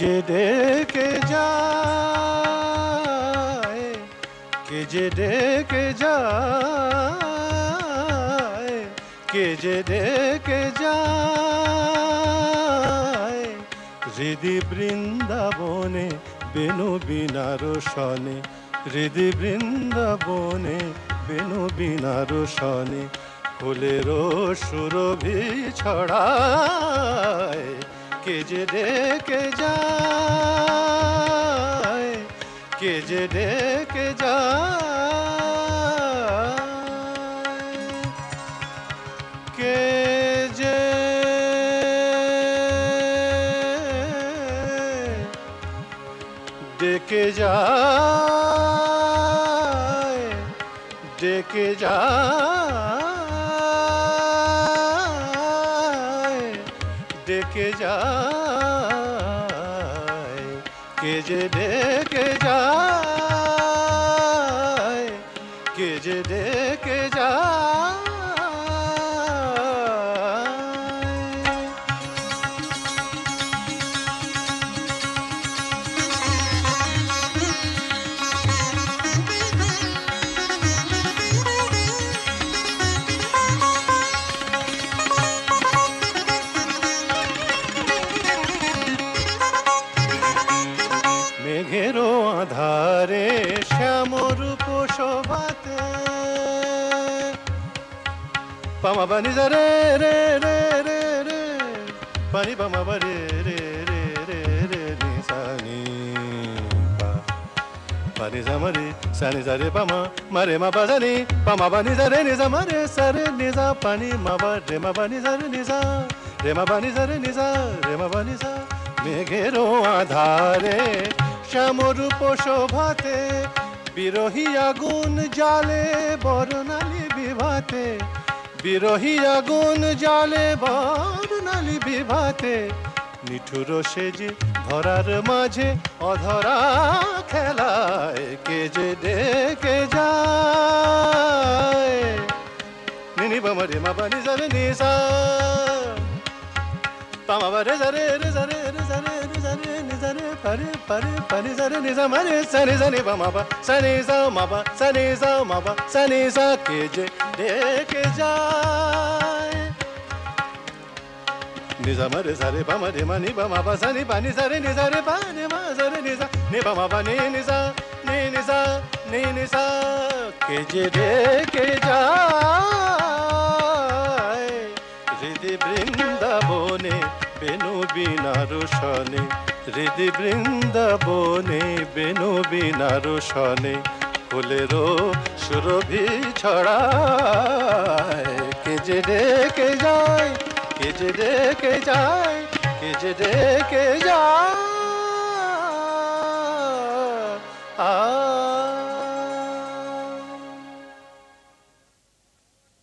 যে ডেকে যায়, কে যে ডেকে যায়, কে যে ডেকে যায়। হৃদি বৃন্দাবনে বেনু বিনার সনে হৃদি বৃন্দাবনে বেনু বিনার সনে ফুলেরও সুরভি ছড়ায়। किज दे के जाए किज दे के जाए देखे जा देखे जा ਛੱਡ ਕੇ ਜਾਏ ਕਿ ਜੇ ਦੇ ਜਾਏ মেঘেরও আধারে শ্যামরূপ শোভাতে পামা বানি যা রে রে রে রে রে পানি পামা বা রে রে রে রে রে নি সা নি পা পানি যা মারে সানি যা রে পামা মারে মা বা জানি পামা বানি যা রে নি যা মারে সা রে নি যা পানি মা বা রে মা বানি যা রে নি যা রে মা বানি যা রে নি যা রে মা বানি যা মেঘেরও আধারে শ্যামরূপ শোভাতে, বিরোহী আগুন জালে বর্ণালী বিভাতে। বিরোহী আগুন জালে বর্ণালী বিভাতে। নিঠুর সেজে ধরার মাঝে অধরা খেলায়, কে যে ডেকে যায়। নিনি বামা রে মা বানি নিসা পামা রে জারে রে জারে জারে জারে। పరి పరి పని సరి నిజ మరి సని సని మబ సని స మబ సని స మబ సని స के जे देख जाए। निजा मरे सारे बम रे मनी बम बा सनी पानी सारे निजा रे पानी मा सारे निजा ने बम बा, ने निजा ने निजा ने निजा के जे देख जाए। हृदय वृंदावने बेनु बिना रोशने হৃদি বৃন্দাবনে বেনু বিনার সনে ফুলেরও সুরভি ছড়ায়। কে যে ডেকে যায়, কে যে ডেকে যায়, কে যে ডেকে যায়।